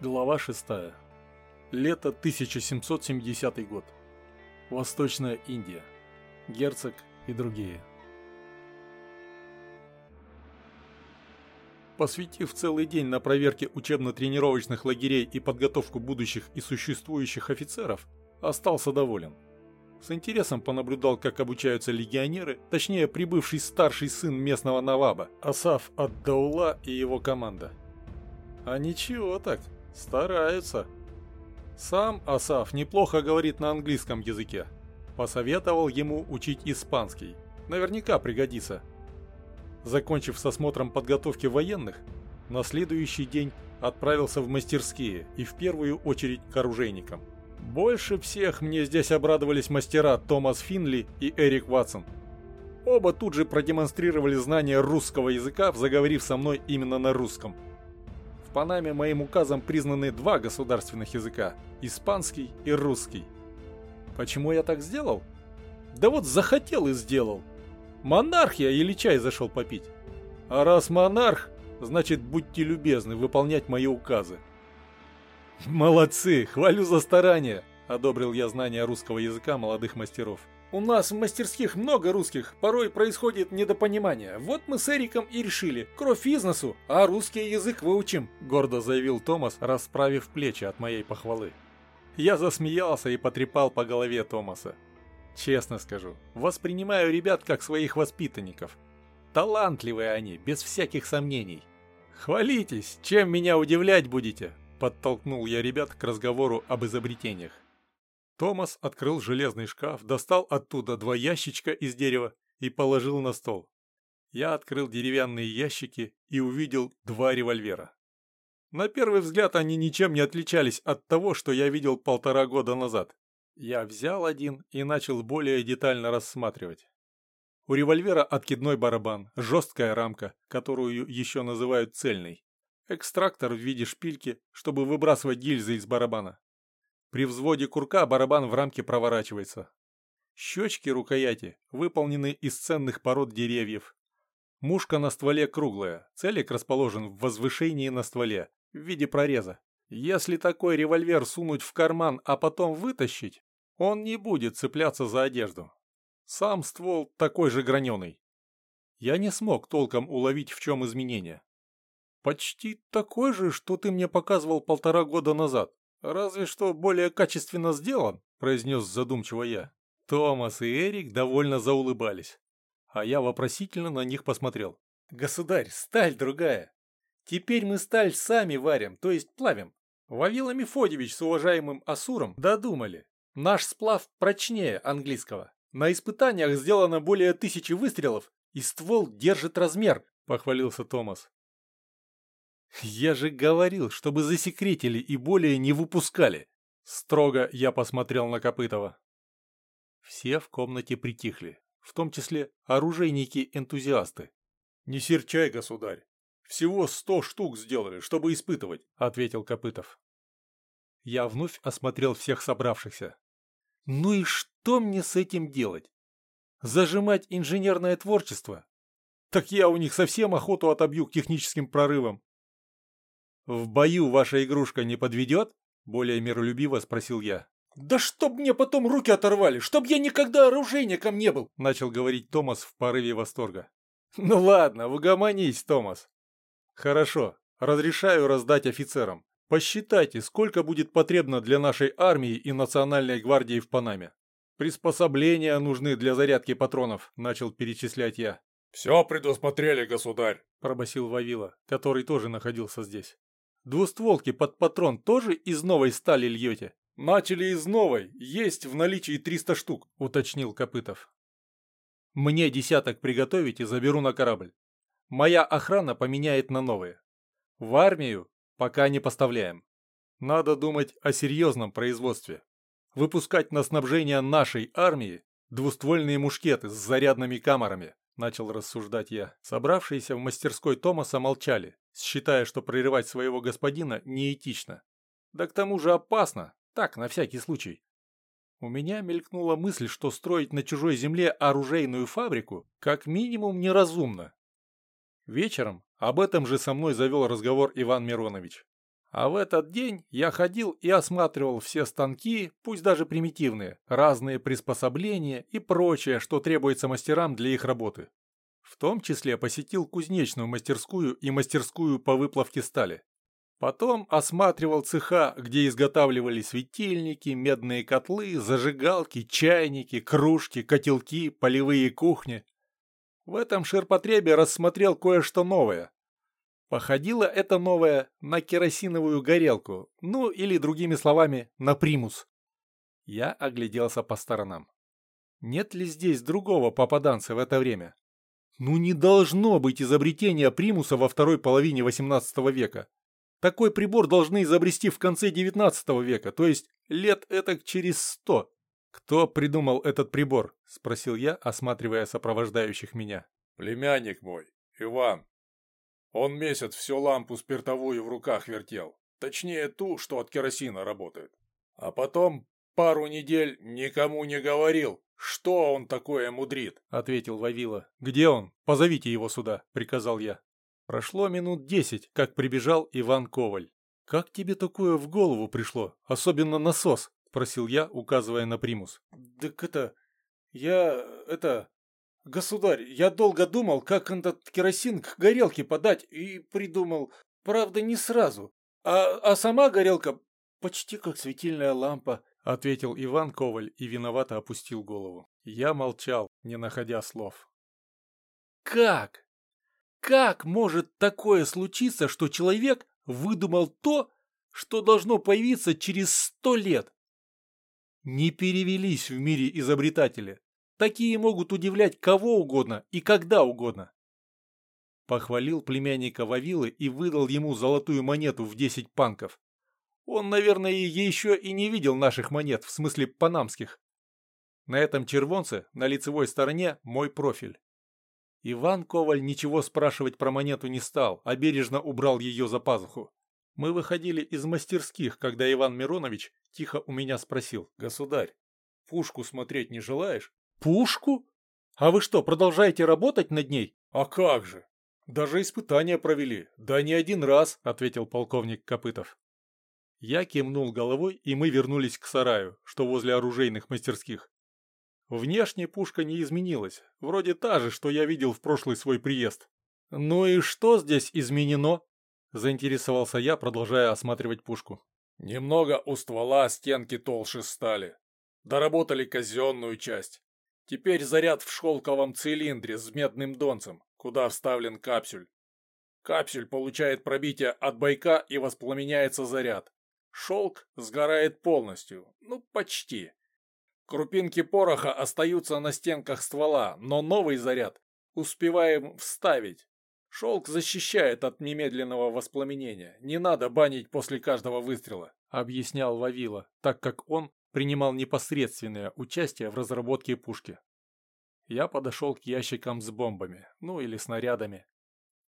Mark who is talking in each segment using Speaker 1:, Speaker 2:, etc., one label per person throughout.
Speaker 1: Глава 6. Лето 1770 год. Восточная Индия. Герцог и другие. Посвятив целый день на проверке учебно-тренировочных лагерей и подготовку будущих и существующих офицеров, остался доволен. С интересом понаблюдал, как обучаются легионеры, точнее прибывший старший сын местного наваба, Асаф Ад-Даула и его команда. А ничего так, Стараются. Сам Асаф неплохо говорит на английском языке. Посоветовал ему учить испанский. Наверняка пригодится. Закончив с осмотром подготовки военных, на следующий день отправился в мастерские и в первую очередь к оружейникам. Больше всех мне здесь обрадовались мастера Томас Финли и Эрик Ватсон. Оба тут же продемонстрировали знание русского языка, заговорив со мной именно на русском – Панаме моим указом признаны два государственных языка – испанский и русский. Почему я так сделал? Да вот захотел и сделал. Монархия или чай зашел попить? А раз монарх, значит будьте любезны выполнять мои указы. Молодцы, хвалю за старание, одобрил я знания русского языка молодых мастеров. У нас в мастерских много русских, порой происходит недопонимание. Вот мы с Эриком и решили, кровь из носу, а русский язык выучим», — гордо заявил Томас, расправив плечи от моей похвалы. Я засмеялся и потрепал по голове Томаса. Честно скажу, воспринимаю ребят как своих воспитанников. Талантливые они, без всяких сомнений. «Хвалитесь, чем меня удивлять будете?» — подтолкнул я ребят к разговору об изобретениях. Томас открыл железный шкаф, достал оттуда два ящичка из дерева и положил на стол. Я открыл деревянные ящики и увидел два револьвера. На первый взгляд они ничем не отличались от того, что я видел полтора года назад. Я взял один и начал более детально рассматривать. У револьвера откидной барабан, жесткая рамка, которую еще называют цельной. Экстрактор в виде шпильки, чтобы выбрасывать гильзы из барабана. При взводе курка барабан в рамке проворачивается. Щечки рукояти выполнены из ценных пород деревьев. Мушка на стволе круглая, целик расположен в возвышении на стволе, в виде прореза. Если такой револьвер сунуть в карман, а потом вытащить, он не будет цепляться за одежду. Сам ствол такой же граненый. Я не смог толком уловить, в чем изменение. Почти такой же, что ты мне показывал полтора года назад. «Разве что более качественно сделан», — произнес задумчиво я. Томас и Эрик довольно заулыбались, а я вопросительно на них посмотрел. «Государь, сталь другая. Теперь мы сталь сами варим, то есть плавим. Вавила Мефодьевич с уважаемым Асуром додумали. Наш сплав прочнее английского. На испытаниях сделано более тысячи выстрелов, и ствол держит размер», — похвалился Томас. «Я же говорил, чтобы засекретили и более не выпускали!» Строго я посмотрел на Копытова. Все в комнате притихли, в том числе оружейники-энтузиасты. «Не серчай, государь! Всего сто штук сделали, чтобы испытывать», — ответил Копытов. Я вновь осмотрел всех собравшихся. «Ну и что мне с этим делать? Зажимать инженерное творчество? Так я у них совсем охоту отобью к техническим прорывам. «В бою ваша игрушка не подведет?» – более миролюбиво спросил я. «Да чтоб мне потом руки оторвали, чтоб я никогда оружейником не был!» – начал говорить Томас в порыве восторга. «Ну ладно, угомонись, Томас. Хорошо, разрешаю раздать офицерам. Посчитайте, сколько будет потребно для нашей армии и национальной гвардии в Панаме. Приспособления нужны для зарядки патронов», – начал перечислять я.
Speaker 2: «Все предусмотрели, государь», –
Speaker 1: пробасил Вавила, который тоже находился здесь. Двустволки под патрон тоже из новой стали льете?
Speaker 2: Начали из новой, есть в наличии 300 штук, уточнил Копытов.
Speaker 1: Мне десяток приготовить и заберу на корабль. Моя охрана поменяет на новые. В армию пока не поставляем. Надо думать о серьезном производстве. Выпускать на снабжение нашей армии двуствольные мушкеты с зарядными камерами, начал рассуждать я. Собравшиеся в мастерской Томаса молчали, считая, что прерывать своего господина неэтично. Да к тому же опасно, так, на всякий случай. У меня мелькнула мысль, что строить на чужой земле оружейную фабрику как минимум неразумно. Вечером об этом же со мной завел разговор Иван Миронович. А в этот день я ходил и осматривал все станки, пусть даже примитивные, разные приспособления и прочее, что требуется мастерам для их работы. В том числе посетил кузнечную мастерскую и мастерскую по выплавке стали. Потом осматривал цеха, где изготавливали светильники, медные котлы, зажигалки, чайники, кружки, котелки, полевые кухни. В этом ширпотребе рассмотрел кое-что новое. Походило это новое на керосиновую горелку, ну или другими словами, на примус. Я огляделся по сторонам. Нет ли здесь другого попаданца в это время? Ну не должно быть изобретения примуса во второй половине XVIII века. Такой прибор должны изобрести в конце XIX века, то есть лет этак через сто. «Кто придумал этот прибор?» – спросил я, осматривая сопровождающих меня.
Speaker 2: «Племянник мой, Иван. Он месяц всю лампу спиртовую в руках вертел, точнее ту, что от керосина работает. А потом пару недель никому не говорил, что он такое мудрит», –
Speaker 1: ответил Вавила. «Где он? Позовите его сюда», – приказал я. Прошло минут десять, как прибежал Иван Коваль. «Как тебе такое в голову пришло? Особенно насос?» – спросил я, указывая на примус.
Speaker 3: «Так это... Я... это... Государь, я долго думал, как этот керосин к горелке подать, и придумал, правда, не сразу. А, а сама горелка почти как светильная лампа», –
Speaker 1: ответил Иван Коваль и виновато опустил голову. Я молчал, не находя слов.
Speaker 3: «Как?» Как может такое случиться, что человек выдумал то, что должно появиться через сто лет?
Speaker 1: Не перевелись в мире изобретатели. Такие могут удивлять кого угодно и когда угодно. Похвалил племянника Вавилы и выдал ему золотую монету в 10 панков. Он, наверное, еще и не видел наших монет, в смысле панамских. На этом червонце, на лицевой стороне, мой профиль. Иван Коваль ничего спрашивать про монету не стал, а бережно убрал ее за пазуху. Мы выходили из мастерских, когда Иван Миронович тихо у меня спросил. «Государь, пушку смотреть не желаешь?»
Speaker 3: «Пушку? А вы что, продолжаете работать над ней?»
Speaker 2: «А как же! Даже испытания провели. Да не один раз», —
Speaker 1: ответил полковник Копытов. Я кивнул головой, и мы вернулись к сараю, что возле оружейных мастерских. Внешне пушка не изменилась, вроде та же, что я видел в прошлый свой приезд. «Ну и что здесь изменено?» – заинтересовался я, продолжая осматривать пушку.
Speaker 2: «Немного у ствола стенки толще стали. Доработали казенную часть. Теперь заряд в шелковом цилиндре с медным донцем, куда вставлен капсюль. Капсюль получает пробитие от бойка и воспламеняется заряд. Шелк сгорает полностью, ну почти. Крупинки пороха остаются на стенках ствола, но новый заряд успеваем вставить. Шелк защищает от немедленного воспламенения. Не надо банить после каждого выстрела», —
Speaker 1: объяснял Вавила, так как он принимал непосредственное участие в разработке пушки. Я подошел к ящикам с бомбами, ну или снарядами.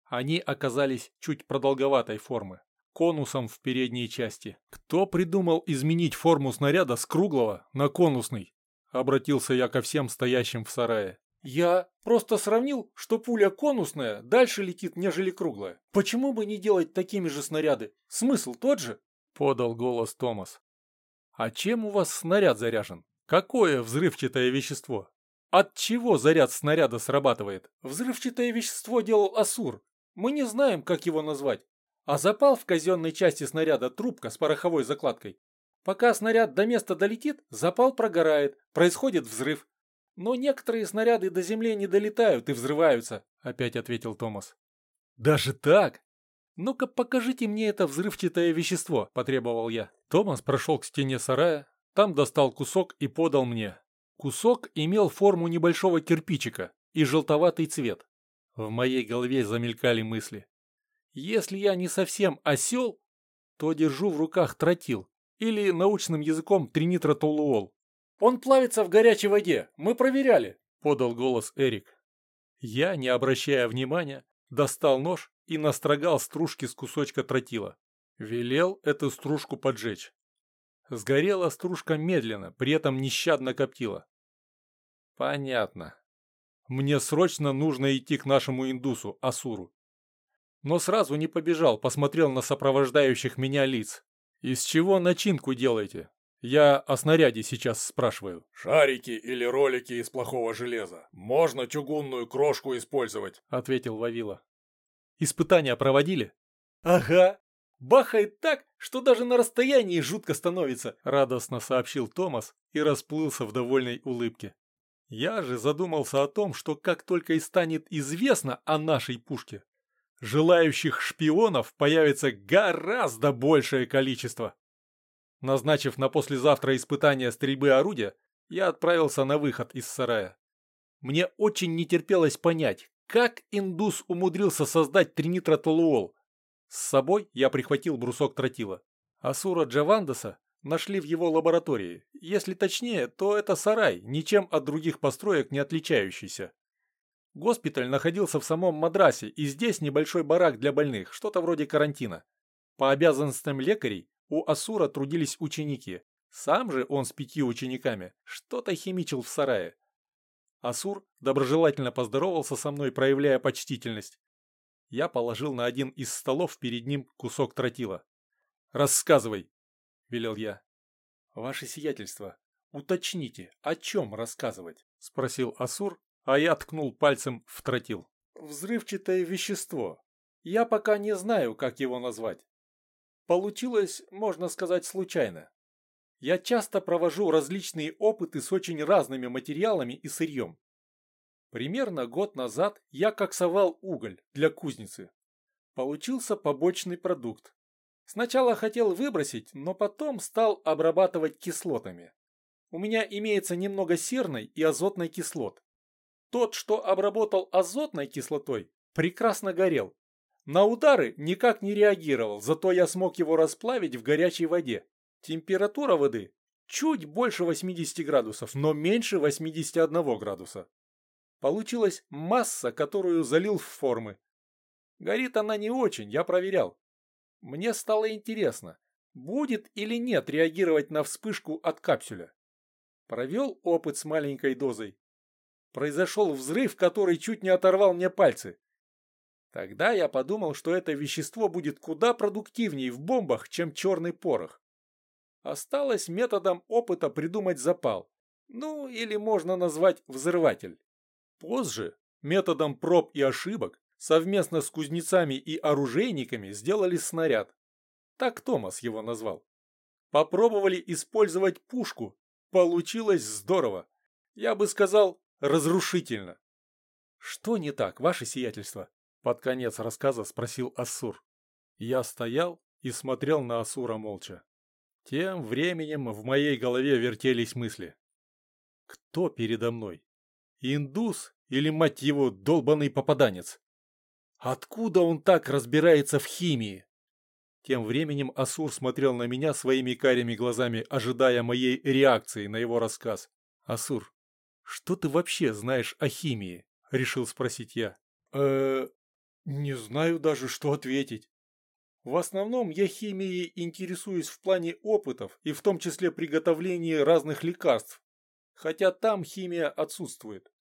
Speaker 1: Они оказались чуть продолговатой формы, конусом в передней части. Кто придумал изменить форму снаряда с круглого на конусный? Обратился я ко всем стоящим в сарае.
Speaker 3: Я просто сравнил, что пуля конусная дальше летит, нежели круглая. Почему бы не делать такими же снаряды? Смысл тот же?
Speaker 1: Подал голос Томас. А чем у вас снаряд заряжен? Какое взрывчатое вещество? От чего заряд снаряда срабатывает?
Speaker 3: Взрывчатое вещество делал Асур. Мы не знаем, как его назвать. А запал в казенной части снаряда трубка с пороховой закладкой. Пока снаряд до места долетит, запал прогорает, происходит взрыв. Но некоторые снаряды до земли не долетают и взрываются, опять ответил Томас.
Speaker 1: Даже так? Ну-ка покажите мне это взрывчатое вещество, потребовал я. Томас прошел к стене сарая, там достал кусок и подал мне. Кусок имел форму небольшого кирпичика и желтоватый цвет. В моей голове замелькали мысли. Если я не совсем осел, то держу в руках тротил, или научным языком тринитротолуол.
Speaker 3: «Он плавится в горячей воде, мы проверяли», —
Speaker 1: подал голос Эрик. Я, не обращая внимания, достал нож и настрогал стружки с кусочка тротила. Велел эту стружку поджечь. Сгорела стружка медленно, при этом нещадно коптила. Понятно. Мне срочно нужно идти к нашему индусу, Асуру. но сразу не побежал, посмотрел на сопровождающих меня лиц. «Из чего начинку делаете?» Я о снаряде сейчас спрашиваю.
Speaker 2: «Шарики или ролики из плохого железа. Можно чугунную крошку использовать», —
Speaker 1: ответил Вавила. «Испытания проводили?»
Speaker 3: «Ага. Бахает так, что даже на расстоянии жутко становится», —
Speaker 1: радостно сообщил Томас и расплылся в довольной улыбке. Я же задумался о том, что как только и станет известно о нашей пушке, желающих шпионов появится гораздо большее количество. Назначив на послезавтра испытание стрельбы орудия, я отправился на выход из сарая. Мне очень не терпелось понять, как индус умудрился создать тринитротолуол. С собой я прихватил брусок тротила. Асура Джавандаса нашли в его лаборатории. Если точнее, то это сарай, ничем от других построек не отличающийся. Госпиталь находился в самом Мадрасе, и здесь небольшой барак для больных, что-то вроде карантина. По обязанностям лекарей у Асура трудились ученики. Сам же он с пяти учениками что-то химичил в сарае. Асур доброжелательно поздоровался со мной, проявляя почтительность. Я положил на один из столов перед ним кусок тротила. «Рассказывай», — велел я. «Ваше сиятельство, уточните, о чем рассказывать?» — спросил Асур, а я ткнул пальцем в тротил. «Взрывчатое вещество. Я пока не знаю, как его назвать. Получилось, можно сказать, случайно. Я часто провожу различные опыты с очень разными материалами и сырьем. Примерно год назад я коксовал уголь для кузницы. Получился побочный продукт. Сначала хотел выбросить, но потом стал обрабатывать кислотами. У меня имеется немного серной и азотной кислот. Тот, что обработал азотной кислотой, прекрасно горел. На удары никак не реагировал, зато я смог его расплавить в горячей воде. Температура воды чуть больше 80 градусов, но меньше 81 градуса. Получилась масса, которую залил в формы. Горит она не очень, я проверял. Мне стало интересно, будет или нет реагировать на вспышку от капсюля. Провел опыт с маленькой дозой произошел взрыв, который чуть не оторвал мне пальцы. Тогда я подумал, что это вещество будет куда продуктивнее в бомбах, чем черный порох. Осталось методом опыта придумать запал. Ну, или можно назвать взрыватель. Позже, методом проб и ошибок, совместно с кузнецами и оружейниками сделали снаряд. Так Томас его назвал. Попробовали использовать пушку. Получилось здорово. Я бы сказал, разрушительно. Что не так, ваше сиятельство? Под конец рассказа спросил Ассур. Я стоял и смотрел на Асура молча. Тем временем в моей голове вертелись мысли. Кто передо мной? Индус или, мать его, долбанный попаданец? Откуда он так разбирается в химии? Тем временем Асур смотрел на меня своими карими глазами, ожидая моей реакции на его рассказ. «Асур, «Что ты вообще знаешь о химии?» – решил спросить я. э не знаю даже, что ответить. В основном я химией интересуюсь в плане опытов и в том числе приготовлении разных лекарств, хотя там химия отсутствует.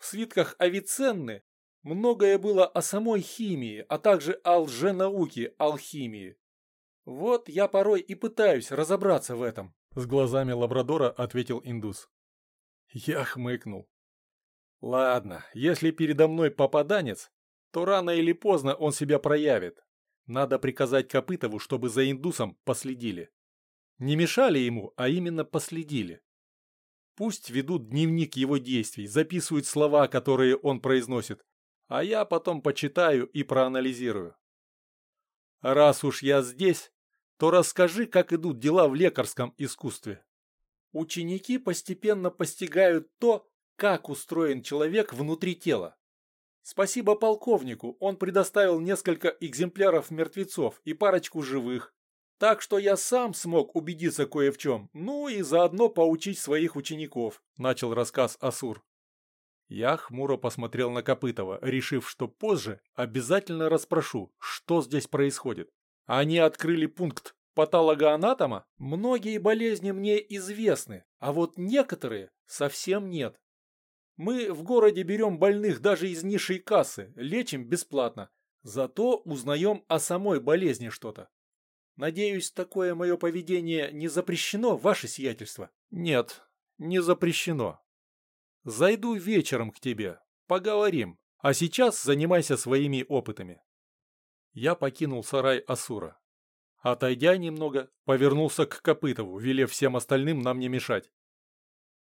Speaker 1: В свитках Авиценны многое было о самой химии, а также о лженауке алхимии. Вот я порой и пытаюсь разобраться в этом. С глазами лабрадора ответил индус. Я хмыкнул. Ладно, если передо мной попаданец, то рано или поздно он себя проявит. Надо приказать Копытову, чтобы за индусом последили. Не мешали ему, а именно последили. Пусть ведут дневник его действий, записывают слова, которые он произносит, а я потом почитаю и проанализирую. Раз уж я здесь, то расскажи, как идут дела в лекарском искусстве. Ученики постепенно постигают то, как устроен человек внутри тела. Спасибо полковнику, он предоставил несколько экземпляров мертвецов и парочку живых. Так что я сам смог убедиться кое в чем, ну и заодно поучить своих учеников, начал рассказ Асур. Я хмуро посмотрел на Копытова, решив, что позже обязательно расспрошу, что здесь происходит. Они открыли пункт патологоанатома многие болезни мне известны, а вот некоторые совсем нет. Мы в городе берем больных даже из низшей кассы, лечим бесплатно,
Speaker 3: Зато узнаем о самой болезни что-то. Надеюсь, такое мое поведение не запрещено, ваше сиятельство?
Speaker 1: Нет, не запрещено. Зайду вечером к тебе, поговорим, а сейчас занимайся своими опытами. Я покинул сарай Асура. Отойдя немного, повернулся к Копытову, велев всем остальным нам не мешать.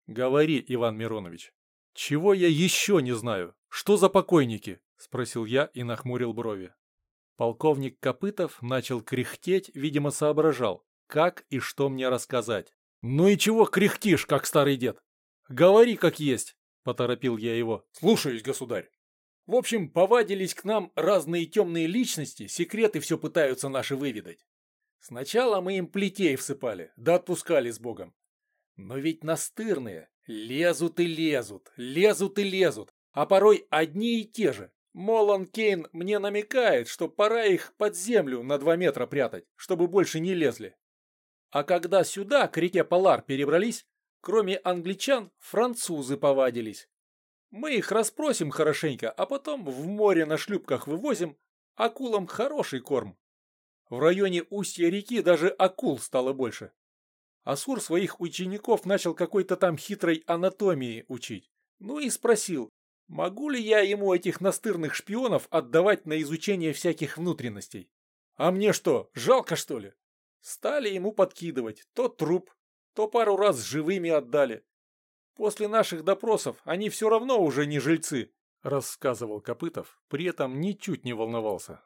Speaker 1: «Говори, Иван Миронович, чего я еще не знаю? Что за покойники?» – спросил я и нахмурил брови. Полковник Копытов начал кряхтеть, видимо, соображал, как и что мне рассказать. «Ну и чего кряхтишь, как старый дед? Говори, как есть!» – поторопил я его.
Speaker 3: «Слушаюсь, государь. В общем, повадились к нам разные темные личности, секреты все пытаются наши выведать. Сначала мы им плетей всыпали, да отпускали с Богом. Но ведь настырные, лезут и лезут, лезут и лезут, а порой одни и те же. Молан Кейн мне намекает, что пора их под землю на два метра прятать, чтобы больше не лезли. А когда сюда, к реке Полар, перебрались, кроме англичан, французы повадились. Мы их расспросим хорошенько, а потом в море на шлюпках вывозим, акулам хороший корм. В районе устья реки даже акул стало больше. Асур своих учеников начал какой-то там хитрой анатомии учить. Ну и спросил, могу ли я ему этих настырных шпионов отдавать на изучение всяких внутренностей. А мне что, жалко что ли? Стали ему подкидывать то труп, то пару раз живыми отдали. После наших допросов они все равно уже не жильцы, рассказывал Копытов, при этом ничуть не волновался.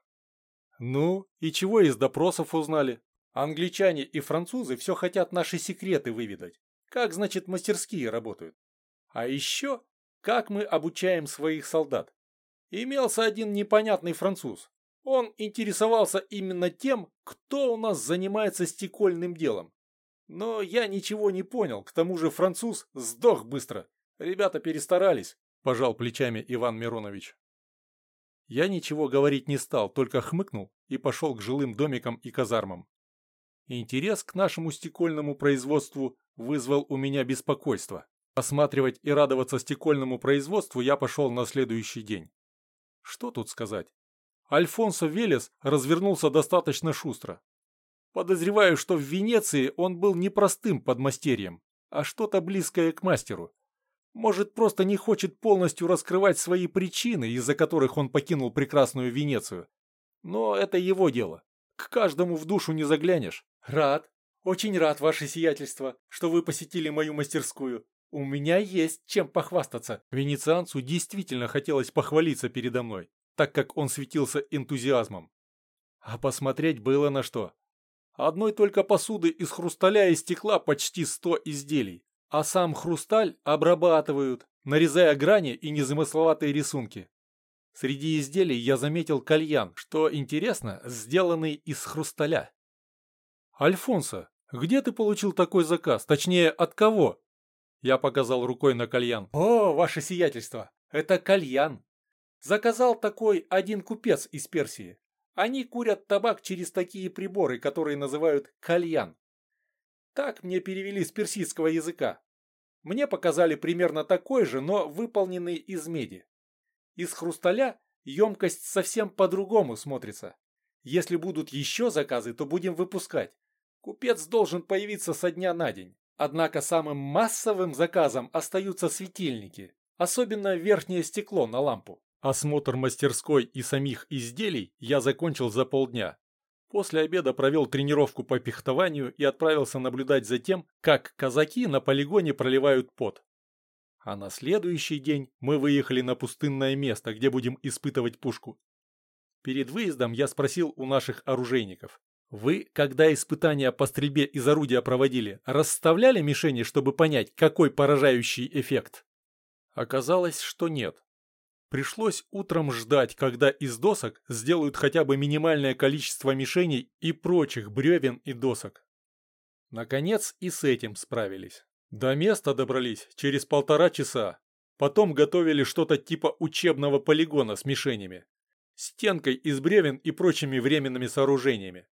Speaker 3: Ну, и чего из допросов узнали? Англичане и французы все хотят наши секреты выведать. Как, значит, мастерские работают. А еще, как мы обучаем своих солдат. Имелся один непонятный француз. Он интересовался именно тем, кто у нас занимается стекольным делом. Но я ничего не понял, к тому же француз сдох быстро. Ребята перестарались, пожал плечами Иван Миронович. Я ничего говорить не стал, только хмыкнул и пошел к жилым домикам и казармам. Интерес к нашему стекольному производству вызвал у меня беспокойство. Осматривать и радоваться стекольному производству я пошел на следующий день. Что тут сказать? Альфонсо Велес развернулся достаточно шустро. Подозреваю, что в Венеции он был не простым подмастерьем, а что-то близкое к мастеру. Может, просто не хочет полностью раскрывать свои причины, из-за которых он покинул прекрасную Венецию. Но это его дело. К каждому в душу не заглянешь. Рад, очень рад, ваше сиятельство, что вы посетили мою мастерскую. У меня есть чем похвастаться. Венецианцу действительно хотелось похвалиться передо мной, так как он светился энтузиазмом. А посмотреть было на что. Одной только посуды из хрусталя и стекла почти сто изделий, а сам хрусталь обрабатывают, нарезая грани и незамысловатые рисунки. Среди изделий я заметил кальян, что интересно, сделанный из хрусталя. «Альфонсо, где ты получил такой заказ? Точнее, от кого?» Я показал рукой на кальян. «О, ваше сиятельство, это кальян. Заказал такой один купец из Персии. Они курят табак через такие приборы, которые называют кальян. Так мне перевели с персидского языка. Мне показали примерно такой же, но выполненный из меди. Из хрусталя емкость совсем по-другому смотрится. Если будут еще заказы, то будем выпускать. Купец должен появиться со дня на день. Однако самым массовым заказом остаются светильники, особенно верхнее стекло на лампу. Осмотр мастерской и самих изделий я закончил за полдня. После обеда провел тренировку по пихтованию и отправился наблюдать за тем, как казаки на полигоне проливают пот. А на следующий день мы выехали на пустынное место, где будем испытывать пушку. Перед выездом я спросил у наших оружейников. Вы, когда испытания по стрельбе из орудия проводили, расставляли мишени, чтобы понять, какой поражающий эффект? Оказалось, что нет. Пришлось утром ждать, когда из досок сделают хотя бы минимальное количество мишеней и прочих бревен и досок. Наконец и с этим справились. До места добрались через полтора часа. Потом готовили что-то типа учебного полигона с мишенями. Стенкой из бревен и прочими временными сооружениями.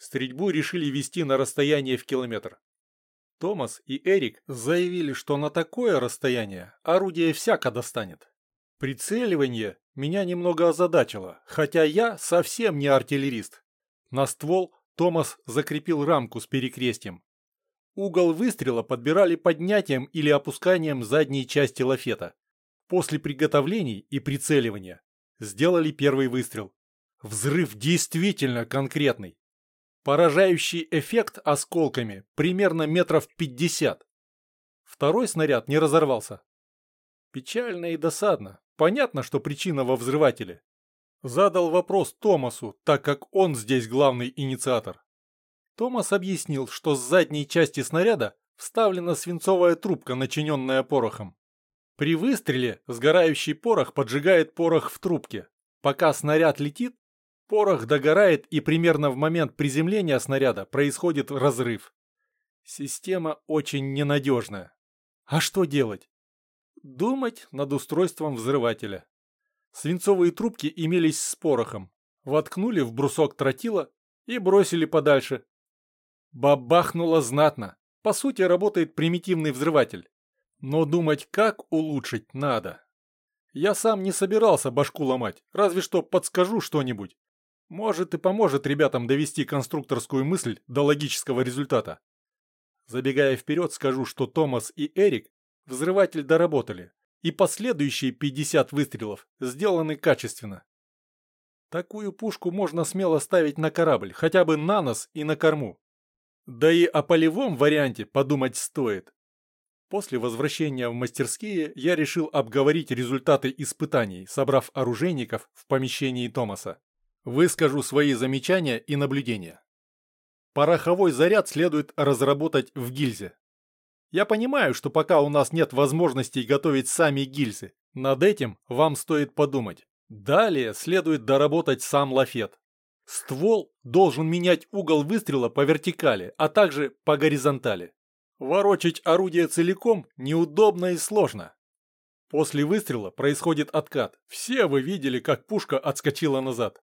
Speaker 3: Стрельбу решили вести на расстояние в километр. Томас и Эрик заявили, что на такое расстояние орудие всяко достанет.
Speaker 1: Прицеливание меня немного озадачило, хотя я совсем не артиллерист. На ствол Томас закрепил рамку с перекрестием. Угол выстрела подбирали поднятием или опусканием задней части лафета. После приготовлений и прицеливания сделали первый выстрел. Взрыв действительно конкретный. Поражающий эффект осколками примерно метров 50. Второй снаряд не разорвался. Печально и досадно. Понятно, что причина во взрывателе. Задал вопрос Томасу, так как он здесь главный инициатор. Томас объяснил, что с задней части снаряда вставлена свинцовая трубка, начиненная порохом. При выстреле сгорающий порох поджигает порох в трубке. Пока снаряд летит, порох догорает и примерно в момент приземления снаряда происходит разрыв. Система очень ненадежная. А что делать? Думать над устройством взрывателя. Свинцовые трубки имелись с порохом. Воткнули в брусок тротила и бросили подальше. Бабахнуло знатно. По сути, работает примитивный взрыватель. Но думать, как улучшить, надо. Я сам не собирался башку ломать, разве что подскажу что-нибудь. Может и поможет ребятам довести конструкторскую мысль до логического результата. Забегая вперед, скажу, что Томас и Эрик взрыватель доработали, и последующие 50 выстрелов сделаны качественно. Такую пушку можно смело ставить на корабль, хотя бы на нос и на корму. Да и о полевом варианте подумать стоит. После возвращения в мастерские я решил обговорить результаты испытаний, собрав оружейников в помещении Томаса. Выскажу свои замечания и наблюдения. Пороховой заряд следует разработать в гильзе. Я понимаю, что пока у нас нет возможности готовить сами гильзы. Над этим вам стоит подумать. Далее следует доработать сам лафет. Ствол должен менять угол выстрела по вертикали, а также по горизонтали. Ворочить орудие целиком неудобно и сложно. После выстрела происходит откат. Все вы видели, как пушка отскочила назад.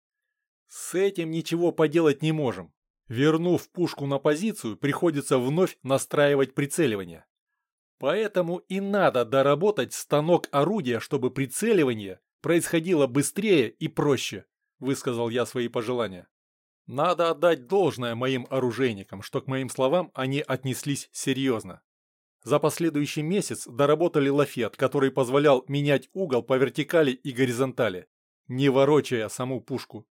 Speaker 1: С этим ничего поделать не можем. Вернув пушку на позицию, приходится вновь настраивать прицеливание. Поэтому и надо доработать станок орудия, чтобы прицеливание происходило быстрее и проще, высказал я свои пожелания. Надо отдать должное моим оружейникам, что к моим словам они отнеслись серьезно. За последующий месяц доработали лафет, который позволял менять угол по вертикали и горизонтали, не ворочая саму пушку.